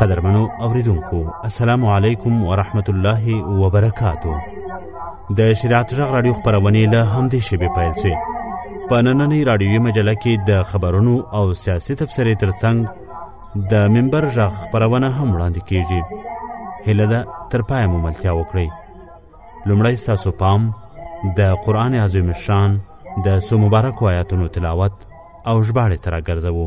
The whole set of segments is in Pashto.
قدرمنو اوریدونکو السلام علیکم ورحمت الله وبرکاتو د شریعت غږ رادیو خبرونه له همدې شبي پیل شي په نننۍ رادیوي مجله کې د خبرونو او سیاسي تبصرې ترڅنګ د منبر غږ خبرونه هم وړاندې کیږي هله ده تر پایه مو ملتیا وکړئ لومړی ستاسو پام د قرآن عظیم شان د څو مبارکو آیاتونو تلاوت او ژباړې ته راګرځوو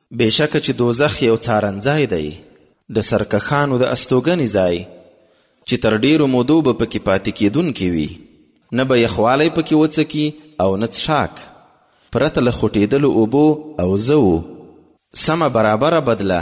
بېشکه چې دوزخ یو څارنځای دی د سرکښانو د استوګنې ځای چې تر ډیرو مودو به پکې پاتې کېدونکي وي نه به یخوالی پکې وڅکي او نه څښاک پرته له خوټېدلو اوبو او زوو سمه برابره بدله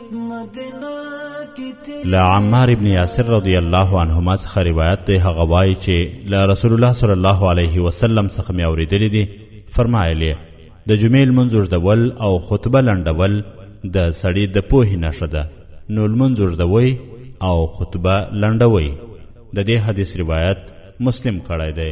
له عمار ابن یاسر رضی الله عنهما څخه روایت دی هغه وایي چې له رسول الله صلی الله علیه وسلم څخه مې اورېدلی دی فرمایل یې د جمعې لمونځ اوږدول او خطبه لنډول د سړي د پوهې نښه ده نو لمونځ اوږدوئ او خطبه لنډوئ د دې حدیث روایت مسلم کړی دی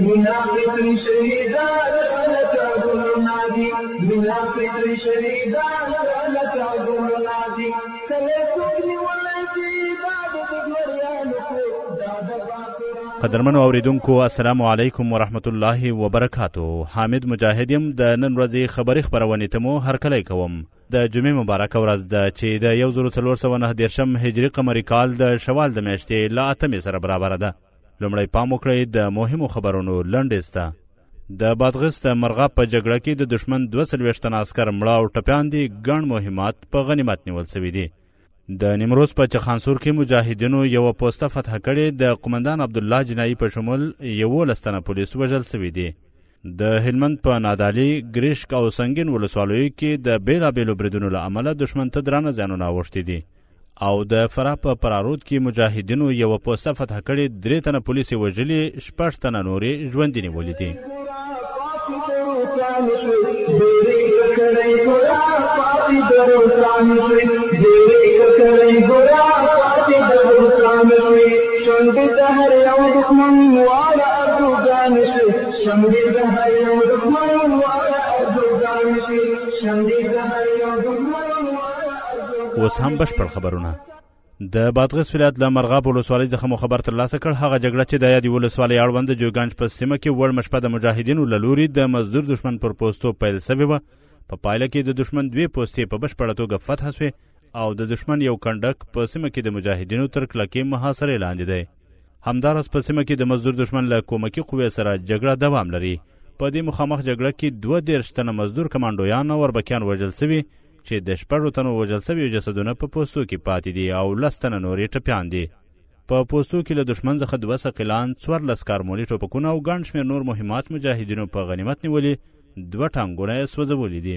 مينا فکري شهيدان لکه ګلونه دي مينا فکري شهيدان لکه ګلونه دي کله څوک نيولی دي دا د دګمريانو کور دا د باکرانو قدرمنو اوریدونکو السلام علیکم ورحمت الله وبرکاتو حامد مجاهد يم د نن ورځې خبري خبرونې ته مو هرکلی کوم د جمعې مبارکه ورځ ده چې د 1409 هجری قمری کال د شوال د میاشتې لا اتمې سره برابره ده لومړی پام وکړئ د مهمو خبرونو لنډیز ته د بادغیس د مرغاب په جګړه کې د دشمن دوه څلوېښت تنه عسکر مړه او ټپیان دي ګڼ مهمات په غنیمت نیول سوي دي د نیمروز په چخانسور کې مجاهدینو یوه پوسته فتح کړې د قمندان عبدالله جنایي په شمول یولس تنه پولیس وژل سوي دي د هلمند په نادعلي، ګریشک او سنګین ولسوالیو کې د بېلابېلو بریدونو له امله دښمن ته درانه زیانونه اوښتي دي او د فراه په پرارود کې مجاهدینو یوه پوسته فتح کړې، درې تنه پولیس یې وژلي، شپږ تنه نور یې ژوندي نیولي دي. شمدې د هر یو دښمن واړه ارزوګان شي شمدې د هر یو دښمن اوس هم بشپړ خبرونه د بادغیس ولایت له مرغاب ولسوالۍ څخه مو خبر ترلاسه کړ هغه جګړه چې د یادې ولسوالۍ اړوند د جوګانج په سیمه کې وړمه شپه د مجاهدینو له لوري د مزدور دښمن پر پوستو پیل سوې وه په پایله کې د دښمن دوې پوستې په بشپړه توګه فتح سوې او د دښمن یو کنډک په سیمه کې د مجاهدینو تر کلکې محاصرې لاندې دی همداراز په سیمه کې د مزدور دښمن له کومکي قوې سره جګړه دوام لري په دې مخامخ جګړه کې دوه دېرش تنه مزدور کمانډویان او اربکیان وژل سوي چې د شپږو تنو وژل سویو جسدونه په پوستو کې پاتې دي او لس تنه نور یې ټپیان دي په پوستو کې له دښمن څخه دوه ثقیلان څوارلس کارمولي ټوپکونه او ګڼ شمېر نور مهمات مجاهدینو په غنیمت نیولي دوه ټانګونه یې سوځولي دي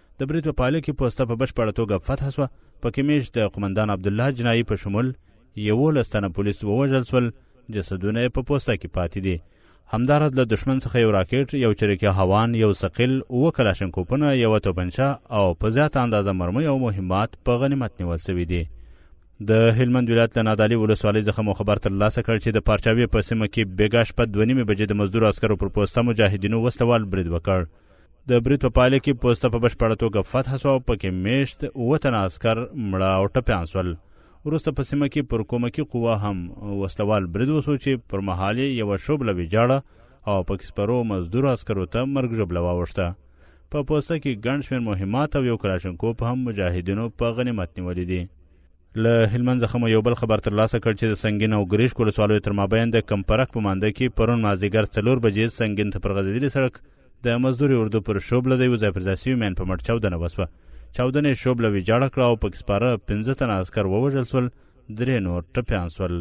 د برید په پایله کې پوسته په بشپړه توګه فتح شوه، په کې میشت د قومندان عبدالله جنایي په شمول یوولس تنه پولیس ووژل شول، جسدونه یې په پوسته کې پاتې دي. همداراز له دښمن څخه یو راکټ، یو چریکي هاوان، یو ثقیل، اووه کلاشنکوپونه، یوه توپنچه او په زیاته اندازه مرمۍ او مهمات په غنیمت نیول شوي دي. د هلمند ولایت له نادعلي ولسوالۍ څخه مو خبر ترلاسه کړ چې د پارچاوې په سیمه کې بېګا شپه دوه نیمې بجې د مزدور عسکرو پر پوسته مجاهدینو وسلوال برید وکړ. د برید په پایله کې پوسته په بشپړه توګه فتح شوه او پکې میشت اووه تنه عسکر مړه او ټپیان شول. وروسته په سیمه کې پر کومکي قوه هم وسلوال برید وشو چې پر مهال یې یوه شوبله ویجاړه او پکې سپرو مزدور عسکرو ته مرګ ژوبله واوښته. په پوسته کې ګڼ شمېر مهمات او یو کلاشنکوپ هم مجاهدینو په غنیمت نیولي دي له هلمند څخه مو یو بل خبر ترلاسه کړ چې د سنګین او ګریشک ولسوالیو تر مابین د کمپرک په مانده کې پرون مازدیګر څلور بجې سنګین ته پر غځېدلي سړک د مزدوري اردو پر شوبله د یو ځای پر ځای سوي مین په مټ چاودنه وسوه. چاودنې شوبله ویجاړه کړه او پکې سپاره پنځه تنه عسکر ووژل سول، درې نور ټپیان سول.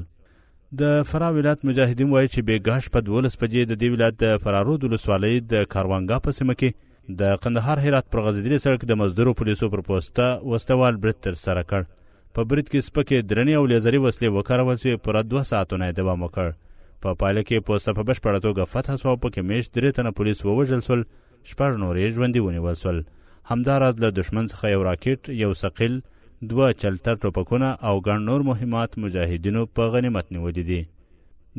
د فراه ولایت مجاهدین وایي چې بېګاه شپه دولس بجې د دې ولایت د فرارود ولسوالۍ د کاروانګاه په سیمه کې د قندهار هرات پر غځېدلي سړک د مزدورو پولیسو پر پوسته وسلهوال برید ترسره کړ. په برید کې سپکې، درنې او لیزري وسلې وکارول شوې، پوره دوه ساعتونه یې دوام وکړ. په پایله کې پوسته په بشپړه توګه فتح شوه او پکې میشت درې تنه پولیس ووژل شول، شپږ نور یې ژوندي ونیول شول. همداراز له دښمن څخه یو راکټ، یو ثقیل، دوه چلتر ټوپکونه او ګڼ نور مهمات مجاهدینو په غنیمت نیولي دي.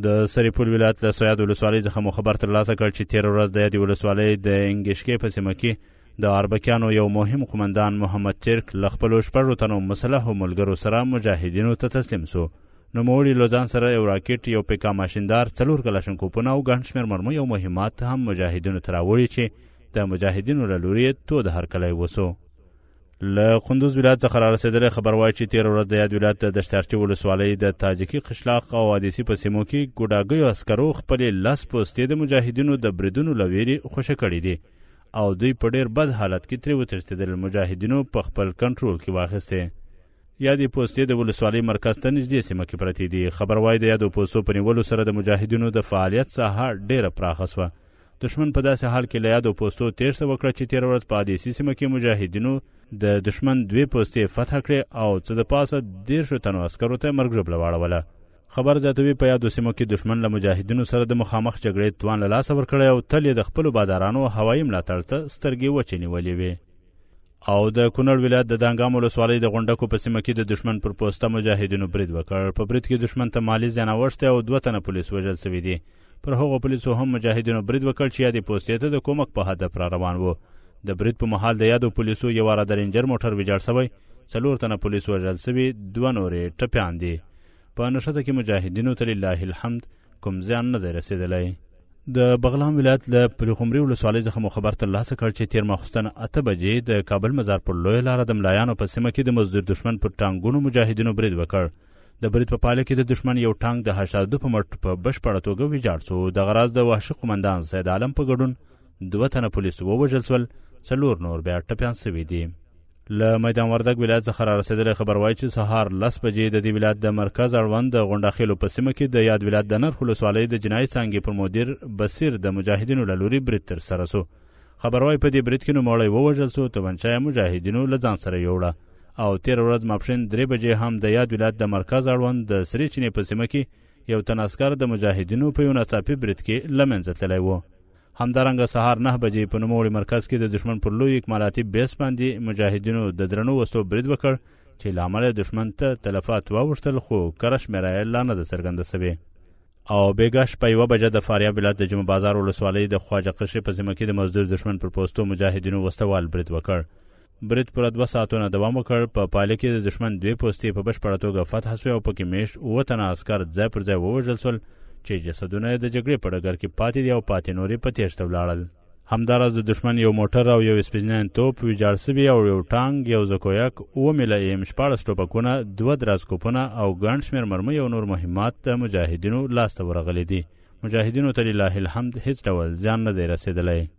د سرپل ولایت له سویاد ولسوالۍ څخه مو خبر ترلاسه کړ چې تېره ورځ د یادې ولسوالۍ د انګیشکې په سیمه کې د اربکیانو یو مهم قومندان محمد چرک له خپلو شپږو تنو مسلحو ملګرو سره مجاهدینو ته تسلیم سو. نوموړي له ځان سره یو راکټ، یو پیکا ماشیندار، څلور کلاشنکوپونه او ګڼ شمېر مرمۍ او مهمات هم مجاهدینو ته راوړي چې د مجاهدینو له لوري یې تود هرکلی وسو. له کندوز ولایت څخه را رسېدلی خبر وایي چې تېره ورځ د یاد ولایت د دشتارچي ولسوالۍ د تاجکي قشلاق او عدیسي په سیمو کې ګوډاګیو عسکرو خپلې لس پوستې د مجاهدینو د بریدونو له وېرې خوشې کړې دي او دوی په ډیر بد حالت کې ترې وتښتېدل مجاهدینو په خپل کنټرول کې واخیستې یادې پوستې د ولسوالۍ مرکز ته نږدې سیمه کې پرتې دي خبر وايي د یادو پوستو په نیولو سره د مجاهدینو د فعالیت ساحه ډیره پراخه سوه دښمن په داسې حال کې له یادو پوستو تېښته وکړه چې تېره ورځ په عدیسي سیمه کې مجاهدینو د دښمن دوې پوستې فتح کړې او څه د پاسه دېرشو تنو عسکرو ته مرګ ژوبله واړوله خبر زیاتوي په یادو سیمو کې دښمن له مجاهدینو سره د مخامخ جګړې توان له لاسه ورکړی او تل یې د خپلو بادارانو او هوایي ملاتړ ته سترګې وچې نیولې وې او د کونړ ولایت د دانګام ولسوالۍ د غونډکو په سیمه کې د دشمن پر پوسته مجاهدینو برید وکړ په برید کې دشمن ته مالی زیان اوښتی او دوه تنه پولیس وژل سوي دي پر هغو پولیسو هم مجاهدینو برید وکړ چې یادې پوستې ته د کومک په هدف را روان وو د برید په مهال د یادو پولیسو یو را د رینجر موټر ویجاړ سوی څلور تنه پولیس وژل سوي دوه نورې ټپیان دي په نښته کې مجاهدینو ته لله الحمد کوم زیان نه دی رسېدلی د بغلان ولایت له پلخمري ولسوالۍ څخه مو خبر ترلاسه کړ چې تېر ماخوستن اته بجې د کابل مزار پر لویه لاره د ملایانو په سیمه کې د مزدور دښمن پر ټانګونو مجاهدینو برید وکړ د برید په پایله کې د دښمن یو ټانګ د هشتادو په مټ په بشپړه توګه ویجاړ شو دغه راز د وحشي قومندان سید عالم په ګډون دوه تنه پولیس ووژل شول څلور نور بیا ټپیان شوي دي له میدان وردګ ولایت څخه را رسېدلی خبر وایي چې سهار لس بجې د دې ولایت د مرکز اړوند د غونډاخېلو په سیمه کې د یاد ولایت د نرخ ولسوالۍ د جنایي څانګې پر مدیر بصیر د مجاهدینو له لوري برید ترسره سو خبر وایي په دې برید کې نوموړی ووژل سو توپنچه یې مجاهدینو له ځان سره یوړه او تیر ورځ ماپښین درې بجې هم د یاد ولایت د مرکز اړوند د سرې چینې په سیمه کې یو تن عسکر د مجاهدینو په یو ناڅاپي برید کې له منځه تللی و همدارنګه سهار نهه بجې په نوموړي مرکز کې د دښمن پر لوی اکمالاتي بیس باندې مجاهدینو د درنو وسلو برید وکړ چې له امله دښمن ته تلفات واوښتل خو کره شمېره یې لا نه ده څرګنده شوې او بېګا شپه یوه بجه د فاریاب ولایت د جمعه بازار ولسوالۍ د خواجه قشې په سیمه کې د مزدور دښمن پر پوستو مجاهدینو وسلوال برید وکړ برید پوره دوه ساعتونه دوام وکړ، په پایله کې د دښمن دوې پوستې په بشپړه توګه فتح شوې او پکې مېشت اووه تنه عسکر ځای پر ځای ووژل شول چې جسدونه یې د جګړې په ډګر کې پاتې دي او پاتې نور یې په تېښته ولاړل. همداراز د دښمن یو موټر او یو اسپیزنین توپ ویجاړ شوي او یو ټانګ، یو زکویک، اووه میله ایم شپاړس ټوپکونه، دوه درازکوپونه او ګڼ شمېر مرمۍ او نور مهمات د مجاهدینو لاسته ورغلي دي. مجاهدینو ته لله الحمد هېڅ ډول زیان نه دی رسېدلی.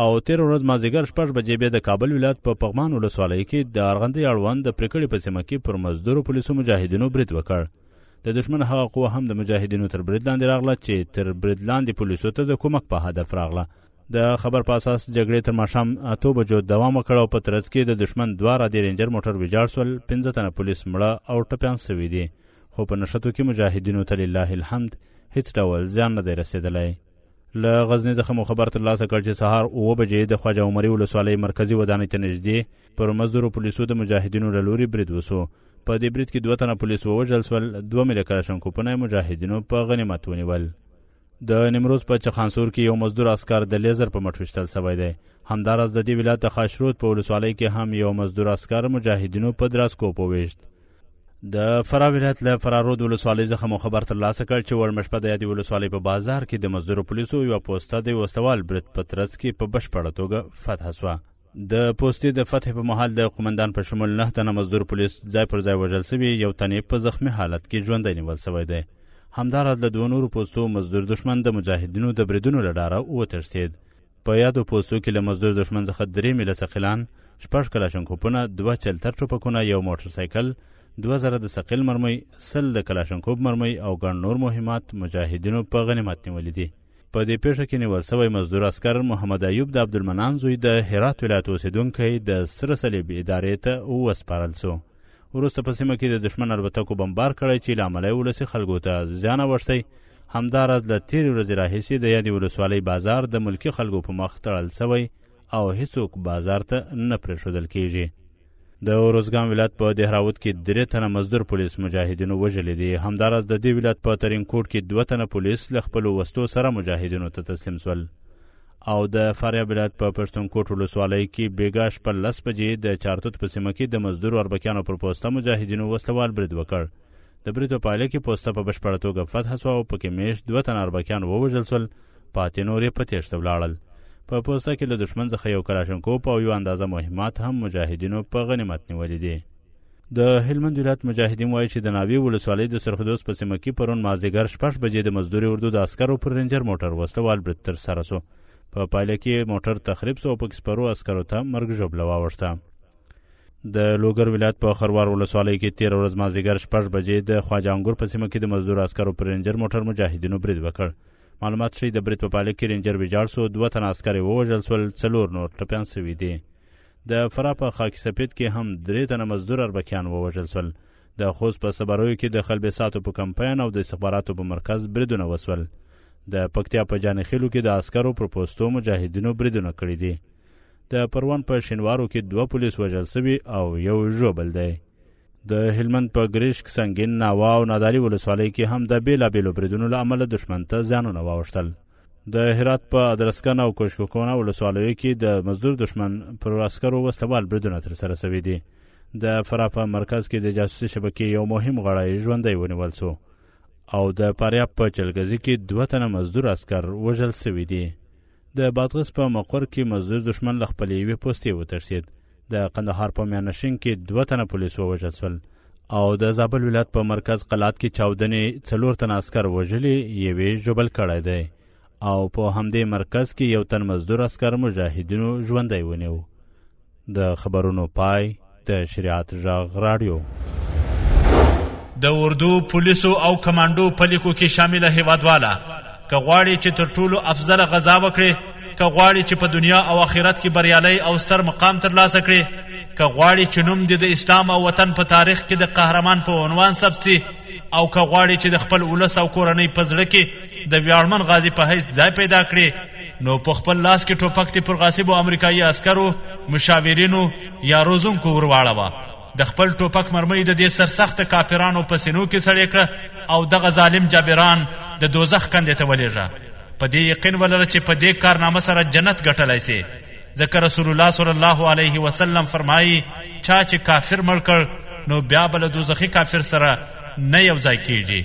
او تېره ورځ مازدیګر شپږ بجې بیا د کابل ولایت په پغمان ولسوالۍ کې د ارغندې اړوند د پرېکړې په سیمه کې پر مزدورو پولیسو مجاهدینو برید وکړ. د دښمن هغه قوه هم د مجاهدینو تر برید لاندې راغله چې تر برید لاندې پولیسو ته د کومک په هدف راغله. د خبر په اساس جګړې تر ماښام اتو بجو دوام وکړ او په ترڅ کې د دښمن دوه رادې رینجر موټر ویجاړ سول پنځه تنه پولیس مړه او ټپیان سوي دي خو په نښتو کې مجاهدینو ته لله الحمد هیڅ ډول زیان نه دی رسېدلی له غزنی څخه مو خبر ترلاسه کړ چې سهار اوه بجې د خواجه عمري ولسوالۍ مرکزي ودانۍ ته نږدې پر مزدورو پولیسو د مجاهدینو له لوري برید وسو په دې برید کې دوه تنه پولیس ووژل سول دوه ملي کلشنکوپونه مجاهدینو په غنیمت ونیول د نیمروز په چخانسور کې یو مزدور عسکر د لیزر په مټ وشتل سوی دی همداراز د دې ولایت د خاشرود په ولسوالۍ کې هم یو مزدور عسکر مجاهدینو په دراسکو وویشت د فراه ولایت له فرارود ولسوالۍ څخه مو خبر ترلاسه کړ چې وړمه شپه د یادې ولسوالۍ په بازار کې د مزدورو پولیسو یوه پوسته د وسلوال برید په ترڅ کې په بشپړه توګه فتح شوه د پوستې د فتح په مهال د قومندان په شمول نه تنه مزدور پولیس ځای پر ځای وژل سوي یو تن په زخمی حالت کې ژوندی نیول سوی دی همداراز له دوه نورو پوستو مزدور دښمن د مجاهدینو د بریدونو له ډاره وتښتید په یادو پوستو کې له مزدور دښمن څخه درې میله ثقیلان شپږ کلاشنکوپونه دوه چلتر ټوپکونه یو موټر سایکل دوه زره د ثقیل مرمۍ سل د کلاشنکوب مرمۍ او ګڼ نور مهمات مجاهدینو په غنیمت نیولي دي په دې پیښه کې نیول سوی مزدور اسکر محمد ایوب د عبدالمنان زوی د هرات ولایت اوسېدونکی د سره صلیب ادارې ته وسپارل سو وروسته په سیمه کې د دښمن الوتکو بمبار کړی چې له امله یې ولسي خلکو ته زیان اوښتی همداراز له تیرې ورځې راهیسې د یادې ولسوالۍ بازار د ملکي خلکو په مخ تړل سوی او هیڅوک بازار ته نه پرېښودل کیږي د اروزګان ولایت په دهراوت کې درې تنه مزدور پولیس مجاهدینو وژلي دي همداراز د دې ولایت په ترینکوټ کې دوه تنه پولیس له خپلو وسلو سره مجاهدینو ته تسلیم سول او د فاریاب ولایت په پښتونکوټ ولسوالۍ کې بېګا شپه لس بجې د چارتوت په سیمه کې د مزدور اربکیانو پر پوسته مجاهدینو وسلوال برید وکړ د برید په پایله کې پوسته په بشپړه توګه فتح شوه او پکې میشت دوه تنه اربکیان ووژل شول پاتې نور یې په تېښته ولاړل په پوسته کې له دښمن څخه یو کلاشنکوپ او یو اندازه مهمات هم مجاهدینو په غنیمت نیولي دي د هلمند ولایت مجاهدین وایي چې د ناوې ولسوالۍ د سرخدوس په سیمه کې پرون مازدیګر شپږ بجې د مزدوري اردو د عسکرو پر رینجر موټر وسله وال برید ترسره شو په پایله کې موټر تخریب شو او پکې سپرو عسکرو ته مرګ ژوبله واوښته د لوګر ولایت په خروار ولسوالۍ کې تیر ورځ مازیګر شپږ بجې د خواجه انګور په سیمه کې د مزدور عسکرو پر رینجر موټر مجاهدینو برید وکړ معلومات ښیي د برید په پایله کې رینجر ویجاړ شو دوه تنه عسکر یې ووژل شول څلور نور ټپیان شوي دي د فراه په خاک سپید کې هم درې تنه مزدور اربکیان ووژل شول. د خوست په صبرویو کې د خلبساتو په کمپاین او د استخباراتو په مرکز بریدونه وشول. د پکتیا په جانخیلو کې د عسکرو پر پوستو مجاهدینو بریدونه کړي دي. د پروان په شینوارو کې دوه پولیس وژل شوي او یو ژوبل دی. د هلمند په ګریشک، سنګین، ناوا او نادعلي ولسوالۍ کې هم د بېلابېلو بریدونو له امله دښمن ته زیانونه واوښتل. د هرات په ادرسکن او کوشکوکونه ولسوالیو کې د مزدور دښمن پر عسکرو وسلوال بریدونه ترسره شوي دي. د فراه په مرکز کې د جاسوسي شبکې یو مهم غړی ژوندی ونیول شو او د فاریاب په چلګزي کې دوه تنه مزدور عسکر وژل شوي دي. د بادغیس په مقر کې مزدور دښمن له خپلې یوې پوستې وتښتید. د قندهار په میانشین کې دوه تنه پولیس ووژل شول او د زابل ولایت په مرکز قلات کې چاودنې څلور تنه عسکر وژلي یوې ژوبل کړی دی او په همدې مرکز کې یو تن مزدور عسکر مجاهدینو ژوندی ونیو د خبرونو پای د شریعت غږ راډیو د اردو پولیسو او کمانډو په لیکو کې شامل هیوادواله که غواړي چې تر ټولو افضل غذا وکړي که غواړي چې په دنیا او آخرت کې بریالی او ستر مقام ترلاسه کړي که غواړي چې نوم دې د اسلام او وطن په تاریخ کې د قهرمان په عنوان ثبت سي او که غواړي چې د خپل ولس او کورنۍ په زړه کې د ویاړمن غازي په حیث ځای پیدا کړي نو په خپل لاس کې ټوپک دې پر غاصبو امریکایي عسکرو مشاورینو یا روزونکو ورواړوه د خپل ټوپک مرمۍ د دې سرسخت کافرانو په سینو کې سړې کړه او دغه ظالم جابران د دوزخ کندې ته ولېږه. په دې یقین ولره چې په دې کارنامه سره جنت ګټلای سې ځکه رسول الله صلی الله علیه وسلم فرمایي چا چې کافر مړ کړ نو بیا به له دوزخي کافر سره نه یو ځای کیږي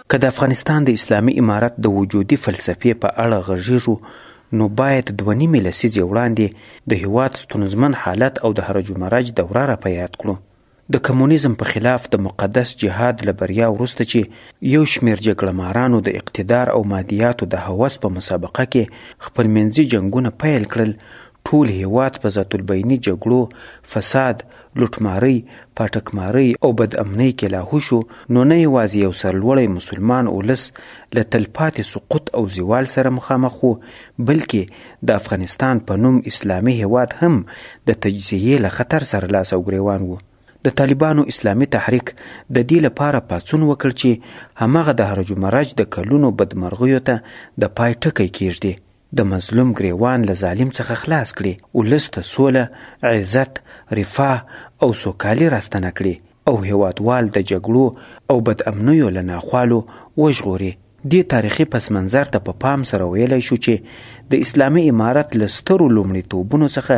که د افغانستان د اسلامي امارت د وجودي فلسفې په اړه غږېږو، نو باید دوه نیمې لسیزې وړاندې د هېواد ستونزمن حالت او د هرج و مرج دوره را په یاد کړو. د کمونیزم په خلاف د مقدس جهاد له بریا وروسته چې یو شمېر جګړه مارانو د اقتدار او مادیاتو د هوس په مسابقه کې خپلمنځي جنګونه پیل کړل، ټول هېواد په ذات البیني جګړو، فساد، لوټمارۍ، پاټکمارۍ او بد امنۍ کې لاهو شو، نو نه یوازې یو سرلوړی مسلمان اولس له تلپاتې سقوط او زوال سره مخامخ و، بلکې د افغانستان په نوم اسلامي هېواد هم د تجزیې له خطر سره لاس او ګرېوان و. د طالبانو اسلامي تحریک د دې لپاره پاڅون وکړ چې هماغه د هرج و مرج د کلونو بدمرغیو ته د پای ټکی کېږدي. د مظلوم ګریوان له ظالم څخه خلاص کړي، ولس ته سوله، عزت، رفاه او سوکالي راستنه کړي او هېوادوال د جګړو او بدامنیو له ناخوالو وژغوري. دې تاریخي پسمنظر ته په پام سره ویلای شو چې د اسلامي امارت له سترو لومړیتوبونو څخه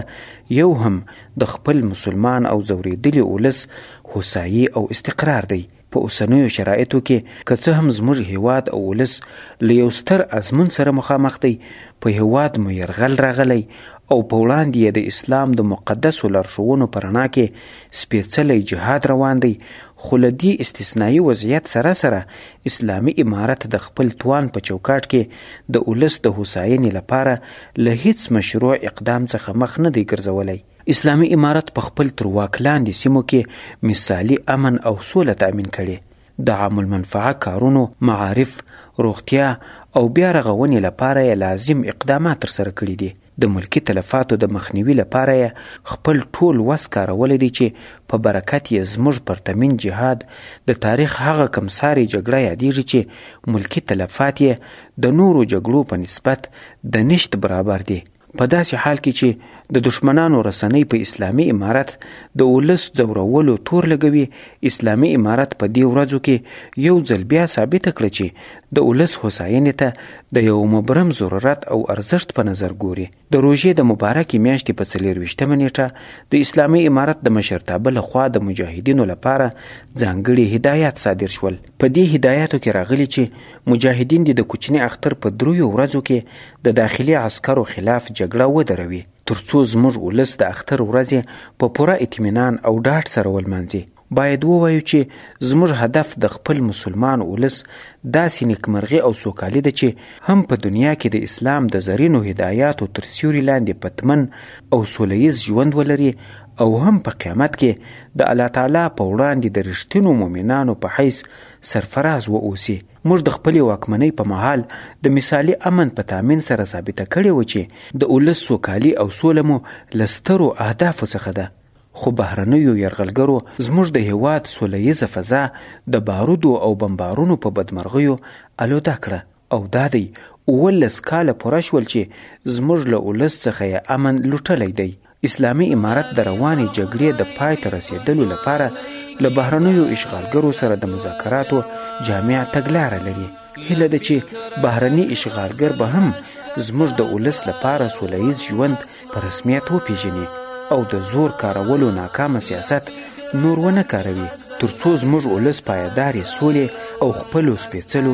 یو هم د خپل مسلمان او ځورېدلي ولس هوسايي او استقرار دی. په اوسنیو شرایطو کې که څه هم زموږ هیواد او ولس له یو ستر ازمون سره مخامخ دی په هیواد مو یرغل راغلی او په وړاندې یې د اسلام د مقدسو لارښوونو په رڼا کې سپېڅلی جهاد روان دی خو له دې استثنایی وضعیت سره سره اسلامي امارت د خپل توان په چوکاټ کې د ولس د هوساینې لپاره له هیڅ مشروع اقدام څخه مخ نه دی ګرځولی اسلامي امارت په خپل تر واک لاندې سیمو کې مثالي امن او سوله تامین کړي د عام المنفعه کارونو معارف روغتیا او بیا رغونې لپاره یې لازم اقدامات ترسره کړي دي د ملکي تلفاتو د مخنیوي لپاره یې خپل ټول وس کارولی دی چې په برکت یې زموږ پرتمین جهاد د تاریخ هغه کمسارې جګړه یادیږي چې ملکي تلفات یې د نورو جګړو په نسبت د نشت برابر دي په داسې حال کې چې د دشمنانو رسنۍ په اسلامي امارت د ولس ځورولو تور لګوي اسلامي امارت په دې ورځو کې یو ځل بیا ثابته کړه چې د ولس هوساینې ته د یو مبرم ضرورت او ارزښت په نظر ګوري د روژې د مبارکې میاشتې په څلېرویشتمه نیټه د اسلامي امارت د مشرتابه لخوا د مجاهدینو لپاره ځانګړي هدایات صادر شول په دې هدایاتو کې راغلي چې مجاهدین دې د کوچني اختر په دریو ورځو کې د داخلي عسکرو خلاف جګړه ودروي ترڅو زموږ ولس د اختر ورځې په پوره اطمینان او ډاډ سره ولمانځي باید ووایو چې زموږ هدف د خپل مسلمان ولس داسې نیکمرغي او سوکالي ده چې هم په دنیا کې د اسلام د زرینو هدایاتو تر سیوري لاندې پتمن او سوله ییز ژوند ولري او هم په قیامت کې د الله تعالی په وړاندې د رښتینو مؤمنانو په حیث سرفراز و اوسي موږ د خپلې واکمنۍ په مهال د مثالي امن په تامین سره ثابته کړې و چې د ولس سوکالي او سوله مو له سترو اهدافو څخه ده، خو بهرنیو یرغلګرو زموږ د هېواد سوله ییزه فضا د بارودو او بمبارونو په بدمرغیو الوده کړه او دا دی اوولس کاله پوره شول چې زموږ له ولس څخه یې امن لوټلی دی اسلامي امارت د روانې جګړې د پای ته رسېدلو لپاره له بهرنیو اشغالګرو سره د مذاکراتو جامع تګلاره لري هیله ده چې بهرني اشغالګر به هم زموږ د ولس لپاره سولهییز ژوند په رسمیت وپیژني او د زور کارولو ناکامه سیاست نور ونه کاروي ترڅو زموږ ولس پایدارې سولې او خپلو سپېڅلو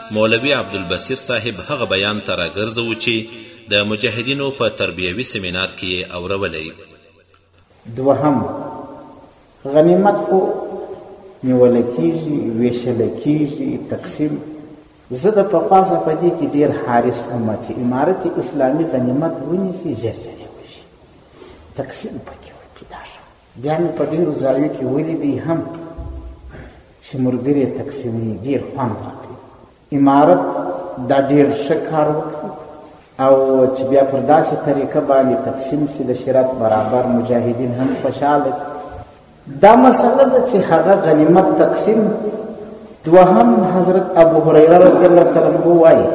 مولوي عبدالبصیر صاحب هغه بیان ته راګرځوو چې د مجاهدینو په تربیوي سیمینار کې یې اورولی. دوهم، غنیمت خو نیول کېږي، وېشل کېږي، تقسیم زه د پخوا څخه په دې کې ډېر حارس وم چې امارت اسلامي غنیمت ونیسي ژر ژر یې وشي تقسیم پکې بیا مې په ډېرو ځایو کې ولیدی هم چې مرګرې تقسیمي ډېر خوند راکوي امارت دا ډېر ښه کار وکړي او چې بیا پر داسې طریقه باندې تقسیم سي د شرط برابر مجاهدین هم خوشحاله شي دا مسله ده چې هغه غنیمت تقسیم دوهم حضرت ابو هريره رضی الله تعالی عنه وايي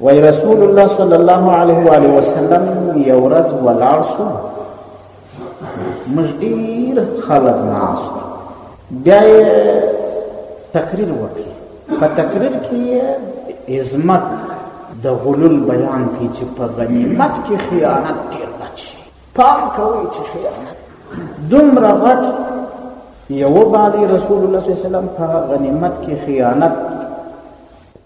وای رسول الله صلی الله علیه و آله وسلم یو ورځ ولاړ شو موږ ډیر خلک ناست بیا یې تقریر وکړ په تقریر کې عظمت د غلول بیان کی چې په غنیمت کې خیانت ډیر بد شي پام کوئ چې خیانت دومره غټ یو باندې رسول الله صلی الله علیه وسلم په غنیمت کې خیانت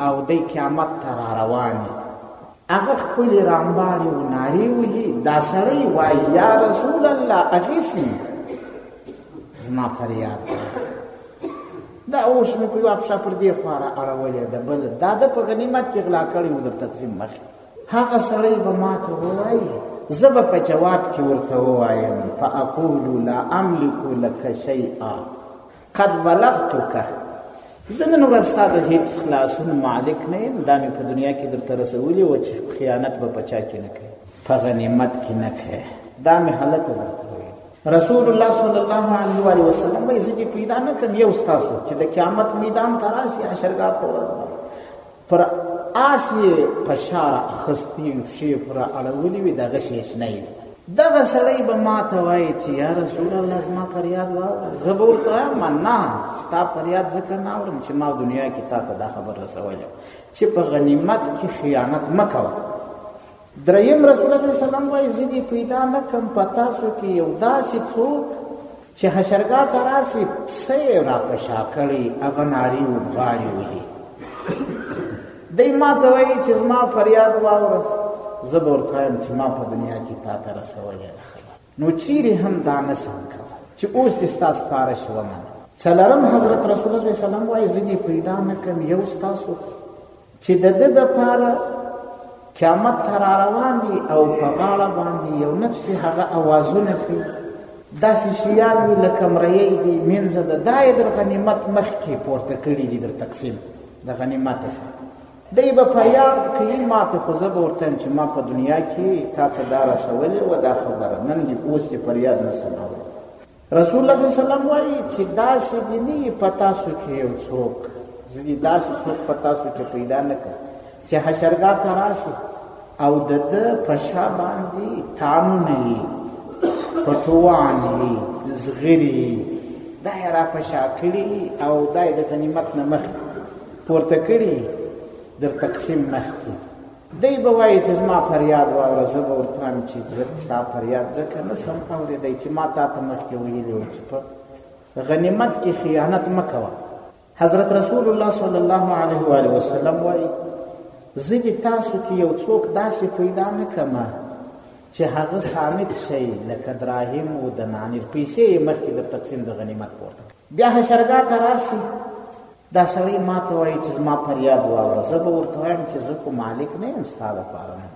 او دی قیامت ته را روان وي هغه خپلې رامبارې و نارې وهي دا سړی وایي یا رسول الله اغیسي زما فریاد دا اوس مې په یوه پښه پر دې خوا را اړولې ده بل دا ده په غنیمت کې غلا کړی و د تقسیم مخې هغه سړی به ما ته ووایي زه به په جواب کې ورته ووایم فاقول لا املک لک شیئا قد بلغتک زه نن ورځ ستا د هیڅ خلاصون مالک نه یم دا مې په دنیا کې درته رسولي وه چې خیانت به په چا کې نه کوې په غنیمت کې نه کوې دا مې هلکه درته رسول الله صلی الله علیه و آله وسلم وایي زه دې پیدا نه کړم یو ستاسو چې د قیامت میدان ته راسي حشرګاه په ورځ پر آس یې په شاره اخیستې وي پښې پر اړولې وي دغه شی شنه وي دغه سړی به ما ته وایي چې یا رسول الله زما فریاد واوره زه به ورته وایم نه ستا فریاد ځکه نه اورم چې ما دنیا کې تا ته دا خبر رسولی چې په غنیمت کې خیانت مه کوه دریم رسول الله صلی الله علیه وسلم وايي ځینې پیدا نه کم په تاسو کې یو داسې څوک چې حشرګاه ته راسي پسه یې را په شا کړي هغه ناري وبغاري وهي دی ما ته وایي چې زما فریاد واوره زه به ورته وایم چې ما په دنیا کې تا ته رسولی ده نو چیرې هم دا نه سم کوه چې اوس دې ستا سپاره شي ومنه څلرم حضرت رسول الله صلی الله علیه وسلم وایي زه دې پیدا نه کړم یو ستاسو چې د ده دپاره قیامت ته را روان دي او په غاړه باندې یو نفس هغه اوازونه کوي داسې شیان وي لکه مریی دي مینځه ده دا یې در غنیمت مخکې پورته کړي دي در تقسیم د غنیمت سره دی به فریاد کوي ما ته خو زه به ورته وایم چې ما په دنیا کې تا ته دا رسولې وه دا خبره نن دې اوس دې فریاد نه سموي رسول الله صلی الله علیه وسلم وایي چې داسې دې نه یي په تاسو کې یو څوک زه دې داسې څوک په تاسو کې پیدا نه کړم چې حشرګاه ته راشي او د ده په شا باندې تامونه یي پټوان یي زغري دا یې را په شا کړي او دا یې د غنیمت نه مخکې پورته کړي در تقسیم نختی دی به وایي چې زما فریاد واوره زه به ورته وایم چې زه ستا فریاد ځکه نه سم اورېدی چې ما تا ته مخکې ویلي وو چې په غنیمت کې خیانت مه کوه حضرت رسول الله صلی الله علیه و آله وسلم وایي زه به تاسو کې یو څوک داسې پیدا نه کړم چې هغه ثابت شي لکه دراهم او د نانیر پیسې یې مخکې د تقسیم د غنیمت پورته بیا حشرګاه ته راشي دا سړی ما ته وایي چې زما فریاد واوره زه به ورته وایم چې زه کوم مالک نه یم ستا لپاره نه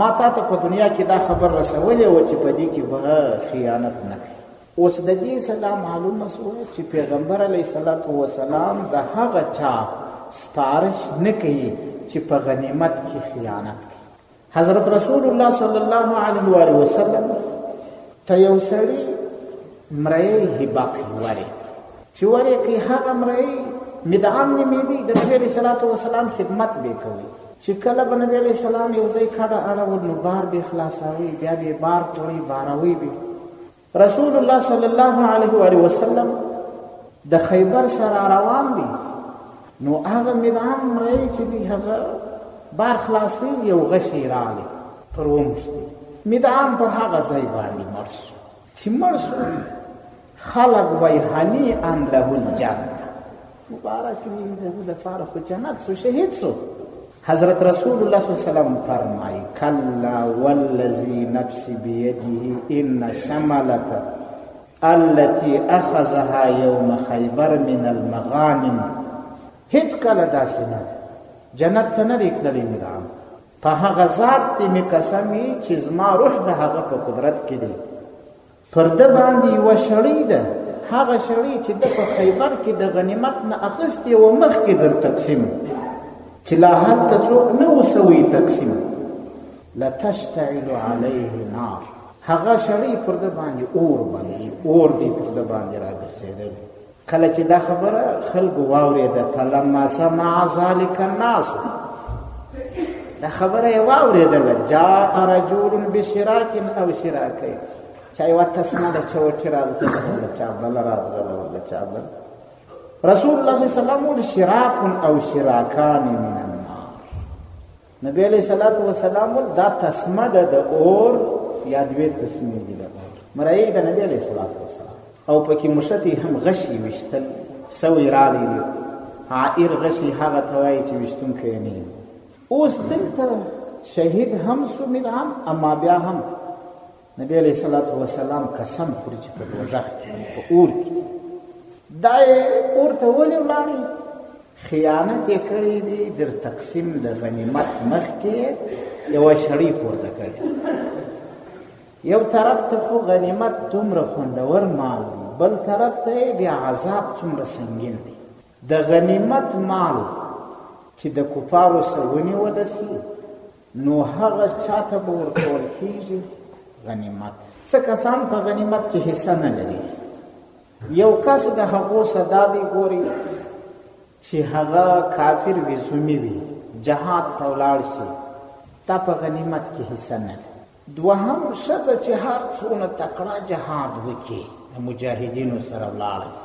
ما تا ته په دنیا کې دا خبر رسولې و چې په دې کې به خیانت نه کوي اوس د دې سلا معلومه سو چې پیغمبر علی صلوات و سلام د هغه چا سپارش نه کوي چې په غنیمت کې خیانت کوي حضرت رسول الله صلی الله علیه و آله وسلم ته یو سړی مړی هبه کوي چې وره کې هغه مړی مدعام نمیدی د نبی علیہ الصلوۃ والسلام خدمت به کوي چې کله به نبی علیہ السلام یو ځای کډه اړول نو بار به خلاصاوي بیا به بار کوي باروي به رسول الله صلی الله علیه و آله وسلم د خیبر سره روان دي نو هغه مدام رای چې دی هغه بار خلاصي یو غشي راغلی پر ومشتي مدام پر هغه ځای باندې مرس چې مرس خلق وای هنی ان له الجنه مبارک وي دغه لپاره خو جنت سو شهید سو حضرت رسول الله صلی الله علیه وسلم فرمایي کلا والذي نفسي بيده ان شملت التي اخذها يوم خيبر من المغانم هیڅ کله داسې نه جنت ته نه دی تللی مرام په هغه ذات دې مې قسم چې زما روح د هغه په قدرت کې دی پر ده باندې یوه شړۍ ده هغه شړۍ چې ده په خیبر کې د غنیمت نه اخیستې وه مخکې در تقسیم چې لا هلته څوک نه وسوي تقسیم لتشتعل علیه نار هغه شړۍ پر ده باندې اور باندې اور دی پر ده باندې راګرځېدلی کله چې دا خبره خلکو واورېده فلما سمع ذلک الناس دا خبره یې واورېدله جاء رجل بشراک او شراکین چا یوه تسمه د چوټي راځغله ولا چا بل راځغله ولا چا بل رسول الله صلی الله علیه وسلم شراک او شراکان من نبی علیہ الصلوۃ والسلام دا تسمه ده د اور یا دوی تسمه دي د اور مرایي د نبی علیہ الصلوۃ والسلام او پکې مشتی هم غشي وشتل سوی را دی عائر غشي هغه توای چې وشتون کې نه اوس دلته شهید هم سو ملعام اما بیا هم نبی علیه الصلاة والسلام قسم خوري چې په دوزخ کې په اور کې دا یې اور ته ولې ولاړې خیانت یې کړی دی در تقسیم د غنیمت مخکې یوه شړۍ پورته کړې یو طرف ته خو غنیمت دومره خوندور مال دی بل طرف ته یې بیا عذاب څومره سنګین دی د غنیمت مال چې د کفارو سره ونیول سي نو هغه چاته به ورکول کیږي غنیمت څه کسان په غنیمت کې حصہ نه لري یو کس د هغو صدا دی ګوري چې هغه کافر وي سني وي جهاد ته ولاړ شي تا په غنیمت کې حصہ نه لري دوهم شته چې هر څونه تکړه جهاد وکړي د مجاهدینو سره ولاړ شي